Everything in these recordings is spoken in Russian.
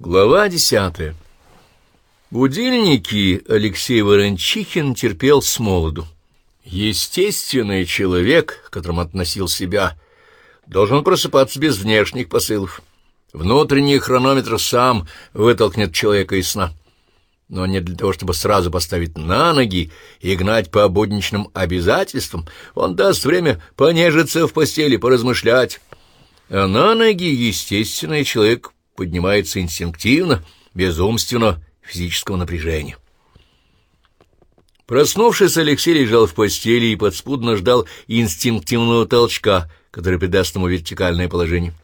Глава десятая. Будильники Алексей Ворончихин терпел с молоду. Естественный человек, к которому относил себя, должен просыпаться без внешних посылов. Внутренний хронометр сам вытолкнет человека из сна. Но не для того, чтобы сразу поставить на ноги и гнать по будничным обязательствам, он даст время понежиться в постели, поразмышлять. А на ноги естественный человек поднимается инстинктивно, без умственного физического напряжения. Проснувшись, Алексей лежал в постели и подспудно ждал инстинктивного толчка, который придаст ему вертикальное положение.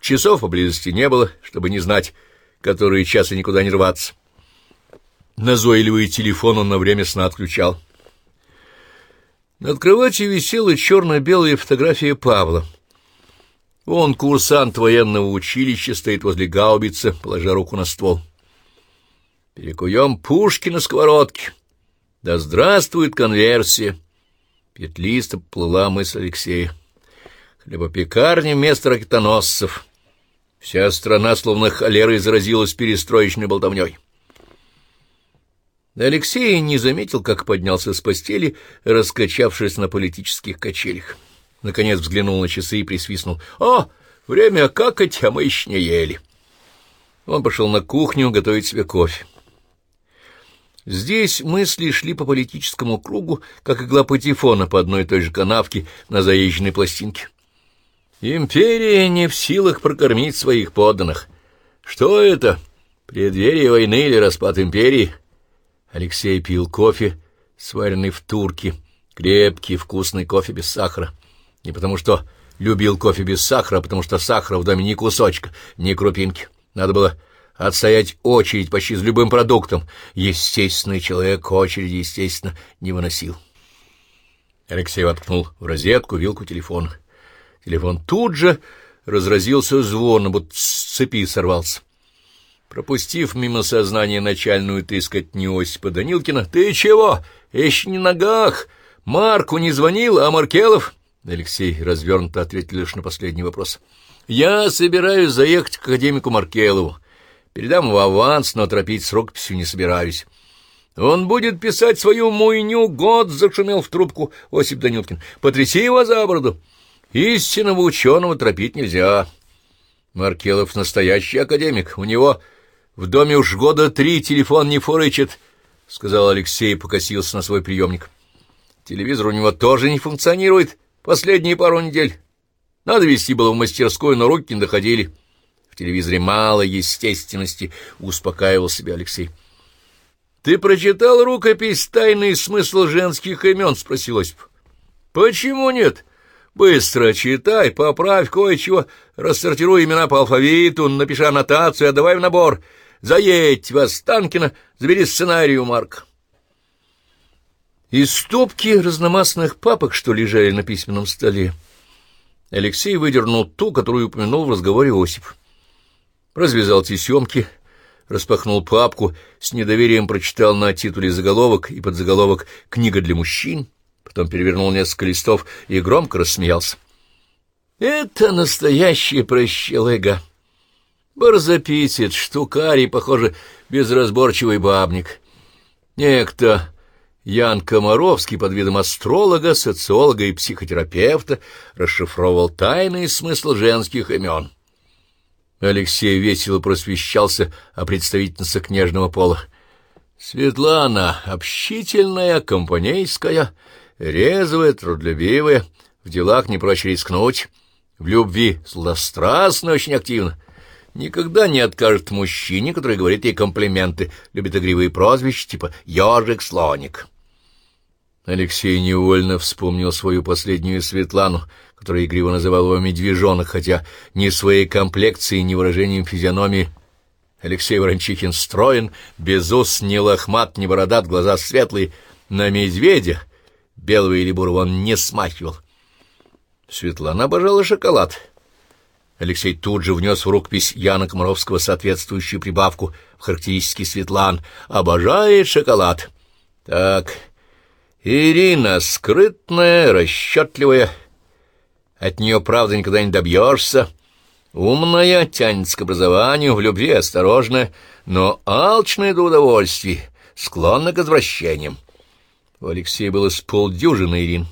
Часов поблизости не было, чтобы не знать, которые часы никуда не рваться. Назойливый телефон он на время сна отключал. Над кроватью висела черно-белая фотография Павла — он, курсант военного училища, стоит возле гаубицы, положа руку на ствол. Перекуем пушки на сковородке. Да здравствует конверсия! Петлисто плыла мысль Алексея. Хлебопекарня вместо ракетоносцев. Вся страна словно холерой заразилась перестроечной болтовней. Алексей не заметил, как поднялся с постели, раскачавшись на политических качелях. Наконец взглянул на часы и присвистнул. «О, время какать, а мы еще не ели». Он пошел на кухню готовить себе кофе. Здесь мысли шли по политическому кругу, как игла патефона по одной и той же канавке на заезженной пластинке. Империя не в силах прокормить своих подданных. Что это? Преддверие войны или распад империи? Алексей пил кофе, сваренный в турке, крепкий вкусный кофе без сахара. Не потому что любил кофе без сахара, а потому что сахара в доме ни кусочка, ни крупинки. Надо было отстоять очередь почти с любым продуктом. Естественный человек очереди, естественно, не выносил. Алексей воткнул в розетку вилку телефона. Телефон тут же разразился звоном, будто с цепи сорвался. Пропустив мимо сознания начальную, ты сказать, не Осипа Данилкина, «Ты чего? Еще не ногах? Марку не звонил, а Маркелов?» Алексей развернуто ответил лишь на последний вопрос. «Я собираюсь заехать к академику Маркелову. Передам его аванс, но торопить с рукописью не собираюсь». «Он будет писать свою муйню, год!» — зашумел в трубку Осип Данюткин. «Потряси его за бороду! Истинного ученого торопить нельзя. Маркелов настоящий академик. У него в доме уж года три телефон не фурычит», — сказал Алексей и покосился на свой приемник. «Телевизор у него тоже не функционирует». Последние пару недель. Надо вести было в мастерскую, но руки не доходили. В телевизоре мало естественности, успокаивал себя Алексей. — Ты прочитал рукопись «Тайный смысл женских имен»? — спросил Осип. — Почему нет? Быстро читай, поправь кое-чего, рассортируй имена по алфавиту, напиши аннотацию, отдавай в набор. Заедь в Останкино, забери сценарий у Марка. Из стопки разномастных папок, что лежали на письменном столе, Алексей выдернул ту, которую упомянул в разговоре Осип. Развязал тесемки, распахнул папку, с недоверием прочитал на титуле заголовок и подзаголовок «Книга для мужчин», потом перевернул несколько листов и громко рассмеялся. «Это настоящий прощелыга. Барзаписец, штукарий, похоже, безразборчивый бабник. Некто Ян Комаровский под видом астролога, социолога и психотерапевта расшифровал тайный смысл женских имен. Алексей весело просвещался о представительнице княжного пола. Светлана общительная, компанейская, резвая, трудолюбивая, в делах не прочь рискнуть, в любви злострастно, очень активно. Никогда не откажет мужчине, который говорит ей комплименты, любит игривые прозвища типа «ежик-слоник». Алексей невольно вспомнил свою последнюю Светлану, которая игриво называл его медвежонок, хотя ни своей комплекцией, ни выражением физиономии Алексей Ворончихин строен, без ус, ни лохмат, ни бородат, глаза светлые. На медведя, белого или бурого, он не смахивал. Светлана обожала шоколад. Алексей тут же внес в рукопись Яна Комаровского соответствующую прибавку в характеристики Светлан. «Обожает шоколад». Так, Ирина скрытная, расчетливая. От нее, правда, никогда не добьешься. Умная, тянется к образованию, в любви осторожная, но алчная до удовольствий, склонна к извращениям. У Алексея было с полдюжины Ирин.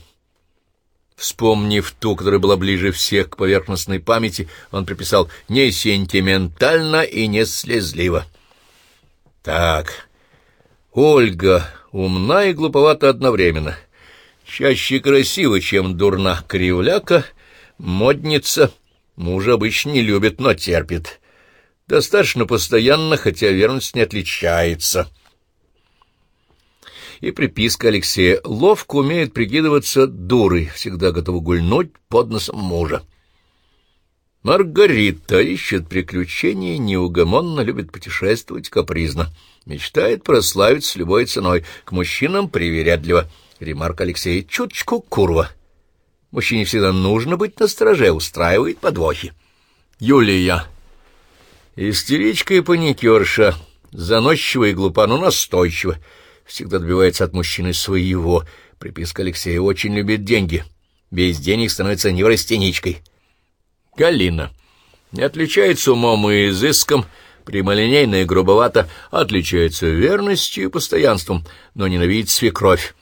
Вспомнив ту, которая была ближе всех к поверхностной памяти, он приписал «не сентиментально и не слезливо». Так, Ольга умна и глуповата одновременно, чаще красива, чем дурна кривляка, модница, мужа обычно не любит, но терпит. Достаточно постоянно, хотя верность не отличается и приписка Алексея. Ловко умеет прикидываться дурой, всегда готова гульнуть под носом мужа. Маргарита ищет приключений, неугомонно любит путешествовать капризно. Мечтает прославиться любой ценой, к мужчинам привередливо. Ремарк Алексея чуточку курва. Мужчине всегда нужно быть настороже, устраивает подвохи. Юлия. Истеричка и паникерша, заносчивая и глупа, но настойчива всегда добивается от мужчины своего. Приписка Алексея очень любит деньги. Без денег становится неврастеничкой. Галина. Не отличается умом и изыском, прямолинейно и грубовато, отличается верностью и постоянством, но ненавидит свекровь.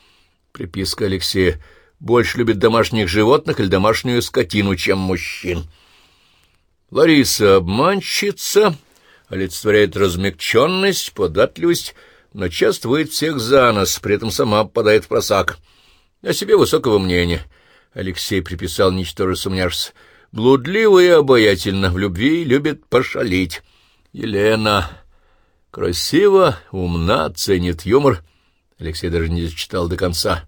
Приписка Алексея. Больше любит домашних животных или домашнюю скотину, чем мужчин. Лариса обманщица, олицетворяет размягченность, податливость, но часто выет всех за нос, при этом сама попадает в просак. О себе высокого мнения. Алексей приписал, ничтоже сумняшься. Блудливо и обаятельно, в любви любит пошалить. Елена красиво, умна, ценит юмор. Алексей даже не читал до конца.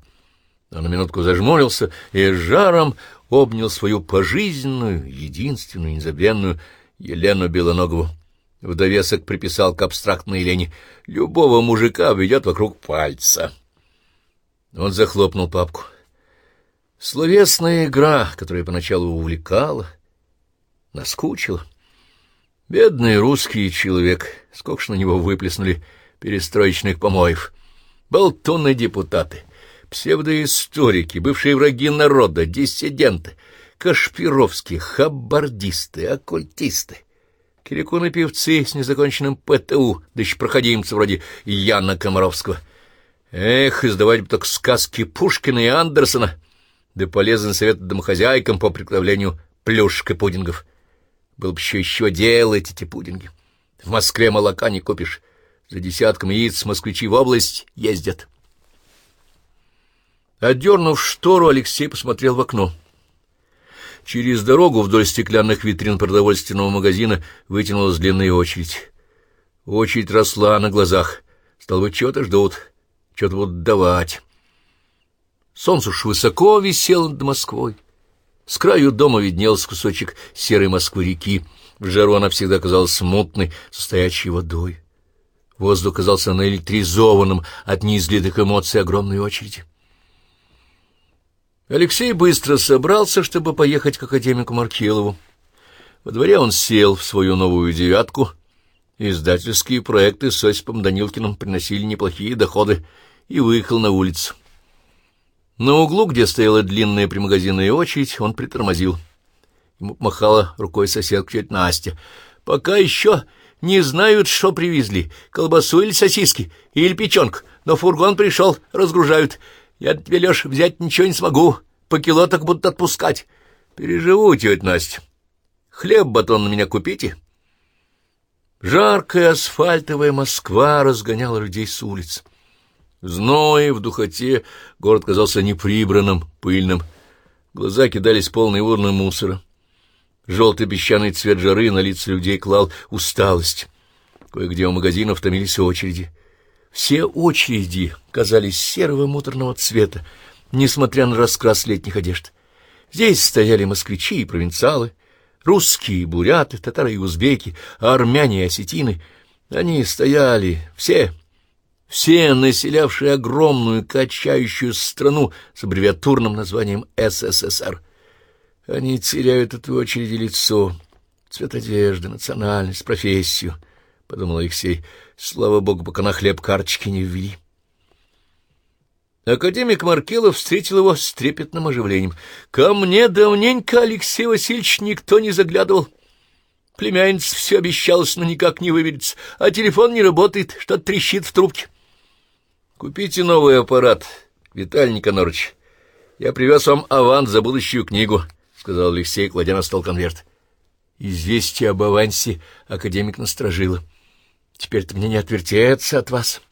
Но на минутку зажмурился и жаром обнял свою пожизненную, единственную, незабвенную Елену Белоногову. В довесок приписал к абстрактной лени. Любого мужика ведет вокруг пальца. Он захлопнул папку. Словесная игра, которая поначалу увлекала, наскучила. Бедный русский человек, сколько ж на него выплеснули перестроечных помоев. Болтуны депутаты, псевдоисторики, бывшие враги народа, диссиденты, кашпировские, хаббардисты, оккультисты. Кирикуны-певцы с незаконченным ПТУ, да еще проходимцы вроде Яна Комаровского. Эх, издавать бы так сказки Пушкина и Андерсона, да полезный совет домохозяйкам по приготовлению плюшек и пудингов. Было бы еще еще делать эти пудинги. В Москве молока не купишь. За десятком яиц москвичи в область ездят. Отдернув штору, Алексей посмотрел в окно. Через дорогу вдоль стеклянных витрин продовольственного магазина вытянулась длинная очередь. Очередь росла на глазах. Стало быть, чего-то ждут, что-то будут давать. Солнце уж высоко висело над Москвой. С краю дома виднелся кусочек серой Москвы-реки. В жару она всегда казалась мутной, состоящей водой. Воздух казался наэлектризованным от неизлитых эмоций огромной очереди. Алексей быстро собрался, чтобы поехать к академику Маркелову. Во дворе он сел в свою новую «девятку». Издательские проекты с Осипом Данилкиным приносили неплохие доходы, и выехал на улицу. На углу, где стояла длинная примагазинная очередь, он притормозил. Ему помахала рукой соседка тетя Настя. «Пока еще не знают, что привезли, колбасу или сосиски, или печенку, но фургон пришел, разгружают». Я тебе, Леш, взять ничего не смогу. По кило так будут отпускать. Переживу, тетя Настя. Хлеб батон на меня купите. Жаркая асфальтовая Москва разгоняла людей с улиц. Зное, в духоте город казался неприбранным, пыльным. Глаза кидались полные урны мусора. Желтый песчаный цвет жары на лица людей клал усталость. Кое-где у магазинов томились очереди — все очереди казались серого муторного цвета, несмотря на раскрас летних одежд. Здесь стояли москвичи и провинциалы, русские, буряты, татары и узбеки, армяне и осетины. Они стояли, все, все, населявшие огромную качающую страну с аббревиатурным названием СССР. Они теряют от очереди лицо, цвет одежды, национальность, профессию —— подумал Алексей. Слава богу, пока на хлеб карточки не ввели. Академик Маркелов встретил его с трепетным оживлением. — Ко мне давненько, Алексей Васильевич, никто не заглядывал. Племянница все обещалась, но никак не выберется, а телефон не работает, что-то трещит в трубке. — Купите новый аппарат, Виталий Никонорович. Я привез вам аванс за будущую книгу, — сказал Алексей, кладя на стол конверт. Известие об авансе академик насторожила. — Теперь-то мне не отвертеться от вас.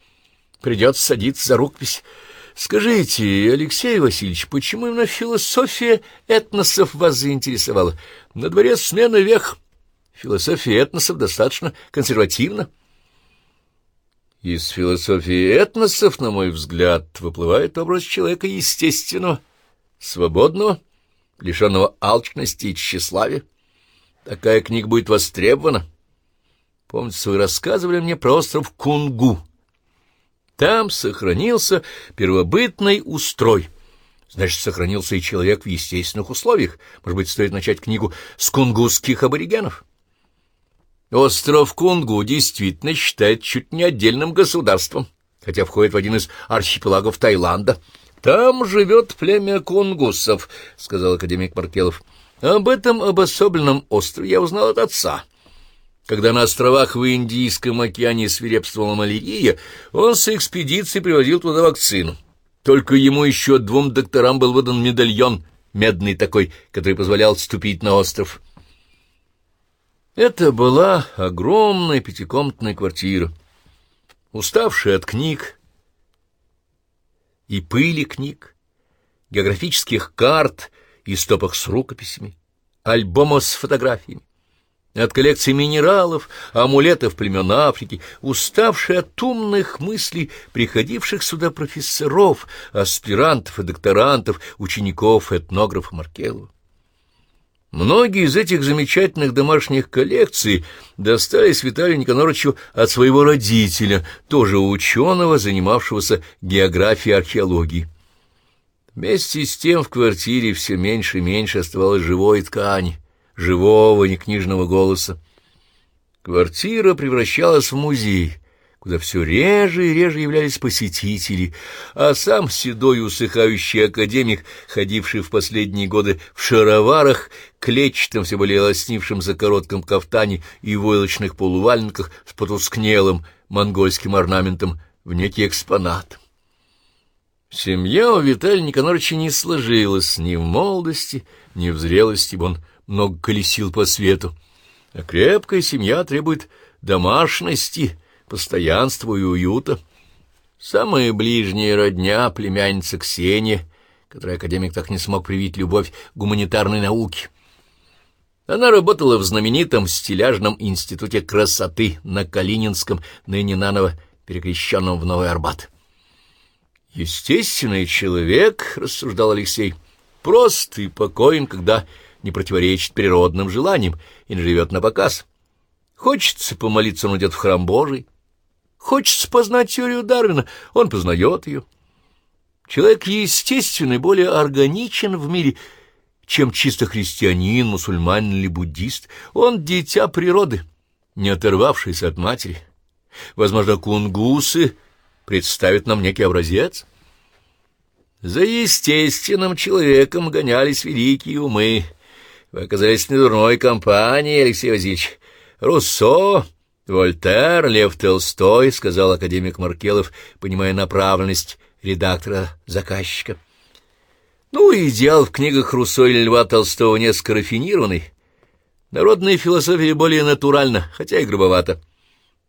Придется садиться за рукопись. Скажите, Алексей Васильевич, почему именно философия этносов вас заинтересовала? На дворе смена век. Философия этносов достаточно консервативна. Из философии этносов, на мой взгляд, выплывает образ человека естественного, свободного, лишенного алчности и тщеславия. Такая книга будет востребована. Помните, вы рассказывали мне про остров Кунгу. Там сохранился первобытный устрой. Значит, сохранился и человек в естественных условиях. Может быть, стоит начать книгу с кунгусских аборигенов? Остров Кунгу действительно считает чуть не отдельным государством, хотя входит в один из архипелагов Таиланда. «Там живет племя кунгусов», — сказал академик Маркелов. «Об этом обособленном острове я узнал от отца». Когда на островах в Индийском океане свирепствовала малярия, он с экспедицией привозил туда вакцину. Только ему еще двум докторам был выдан медальон, медный такой, который позволял ступить на остров. Это была огромная пятикомнатная квартира, уставшая от книг и пыли книг, географических карт и стопок с рукописями, альбомов с фотографиями от коллекции минералов, амулетов племен Африки, уставший от умных мыслей приходивших сюда профессоров, аспирантов и докторантов, учеников этнографа Маркелова. Многие из этих замечательных домашних коллекций достались Виталию Никоноровичу от своего родителя, тоже ученого, занимавшегося географией археологией. Вместе с тем в квартире все меньше и меньше оставалось живой ткани живого некнижного голоса. Квартира превращалась в музей, куда все реже и реже являлись посетители, а сам седой усыхающий академик, ходивший в последние годы в шароварах, клетчатом, все более лоснившем за коротком кафтане и войлочных полувальниках с потускнелым монгольским орнаментом, в некий экспонат. Семья у Виталия Никоноровича не сложилась ни в молодости, ни в зрелости, ибо он много колесил по свету. А крепкая семья требует домашности, постоянства и уюта. Самая ближняя родня — племянница Ксения, которой академик так не смог привить любовь гуманитарной науке. Она работала в знаменитом стиляжном институте красоты на Калининском, ныне наново перекрещенном в Новый Арбат. «Естественный человек», — рассуждал Алексей, — «прост и покоен, когда не противоречит природным желаниям и не живет на показ. Хочется помолиться, он идет в храм Божий. Хочется познать теорию Дарвина, он познает ее. Человек естественный, более органичен в мире, чем чисто христианин, мусульманин или буддист. Он дитя природы, не оторвавшийся от матери. Возможно, кунгусы представят нам некий образец. За естественным человеком гонялись великие умы — вы оказались в недурной компании, Алексей Васильевич. Руссо, Вольтер, Лев Толстой, — сказал академик Маркелов, понимая направленность редактора-заказчика. Ну, идеал в книгах Руссо или Льва Толстого несколько рафинированный. Народная философия более натуральна, хотя и грубовата.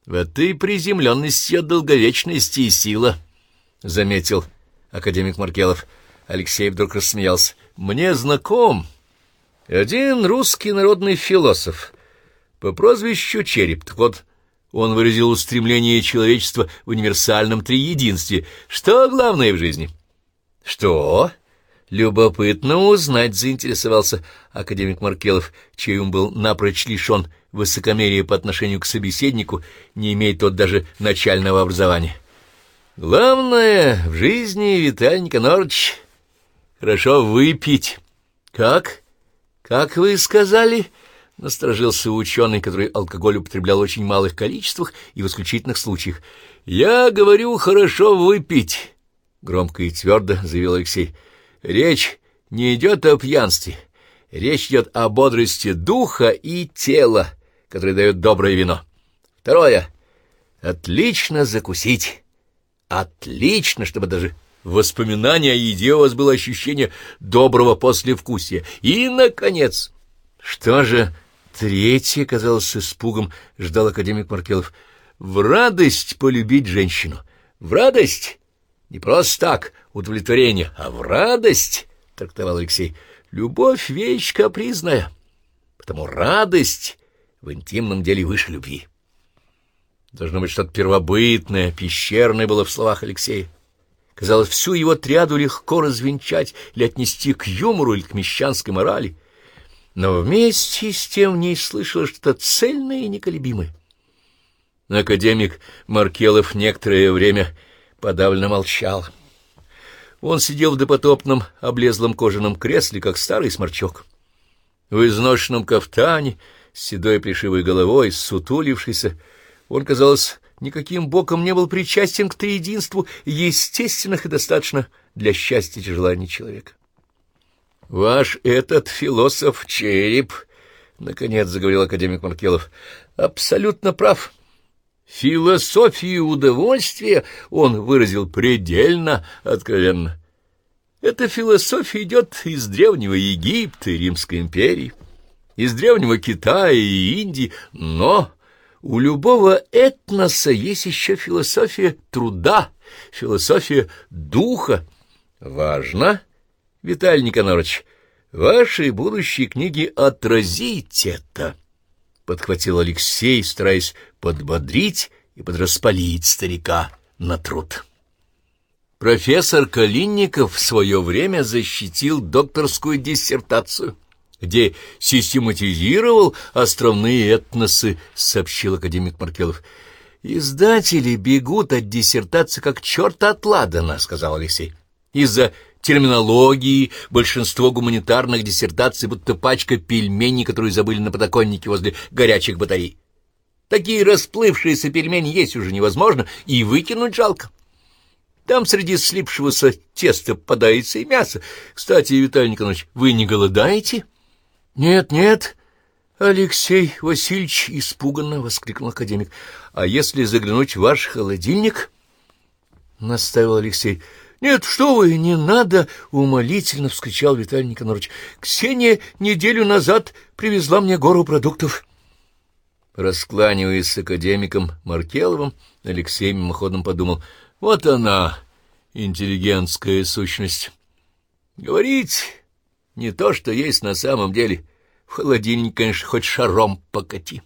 В этой приземленности от долговечности и сила, — заметил академик Маркелов. Алексей вдруг рассмеялся. — Мне знаком один русский народный философ по прозвищу Череп, так вот, он выразил устремление человечества в универсальном триединстве. Что главное в жизни? Что? Любопытно узнать, заинтересовался академик Маркелов, чей ум был напрочь лишен высокомерия по отношению к собеседнику, не имеет тот даже начального образования. Главное в жизни, Виталий Никонорович, хорошо выпить. Как? «Как вы сказали?» — насторожился ученый, который алкоголь употреблял в очень малых количествах и в исключительных случаях. «Я говорю, хорошо выпить», — громко и твердо заявил Алексей. «Речь не идет о пьянстве. Речь идет о бодрости духа и тела, который дает доброе вино. Второе — отлично закусить. Отлично, чтобы даже воспоминания о еде у вас было ощущение доброго послевкусия. И, наконец, что же третье, казалось, с испугом ждал академик Маркелов, в радость полюбить женщину. В радость? Не просто так, удовлетворение, а в радость, — трактовал Алексей. Любовь — вещь капризная, потому радость в интимном деле выше любви. Должно быть, что-то первобытное, пещерное было в словах Алексея. Казалось, всю его триаду легко развенчать или отнести к юмору или к мещанской морали. Но вместе с тем в ней слышалось что-то цельное и неколебимое. Академик Маркелов некоторое время подавленно молчал. Он сидел в допотопном облезлом кожаном кресле, как старый сморчок. В изношенном кафтане, с седой плешивой головой, сутулившийся, он, казалось, никаким боком не был причастен к триединству естественных и достаточно для счастья и желаний человека. «Ваш этот философ череп», — наконец заговорил академик Маркелов, — «абсолютно прав». Философию удовольствия он выразил предельно откровенно. Эта философия идет из древнего Египта и Римской империи, из древнего Китая и Индии, но у любого этноса есть еще философия труда, философия духа. Важно, Виталий Никонорович, ваши будущие книги отразить это, — подхватил Алексей, стараясь подбодрить и подраспалить старика на труд. Профессор Калинников в свое время защитил докторскую диссертацию где систематизировал островные этносы, — сообщил академик Маркелов. — Издатели бегут от диссертации как черт от ладана, — сказал Алексей. — Из-за терминологии большинство гуманитарных диссертаций будто пачка пельменей, которые забыли на подоконнике возле горячих батарей. Такие расплывшиеся пельмени есть уже невозможно, и выкинуть жалко. Там среди слипшегося теста подается и мясо. Кстати, Виталий Николаевич, вы не голодаете? —— Нет, нет, Алексей Васильевич, — испуганно воскликнул академик. — А если заглянуть в ваш холодильник? — наставил Алексей. — Нет, что вы, не надо! — умолительно вскричал Виталий Никонорович. — Ксения неделю назад привезла мне гору продуктов. Раскланиваясь с академиком Маркеловым, Алексей мимоходом подумал. — Вот она, интеллигентская сущность. Говорить не то, что есть на самом деле. В холодильник, конечно, хоть шаром покати.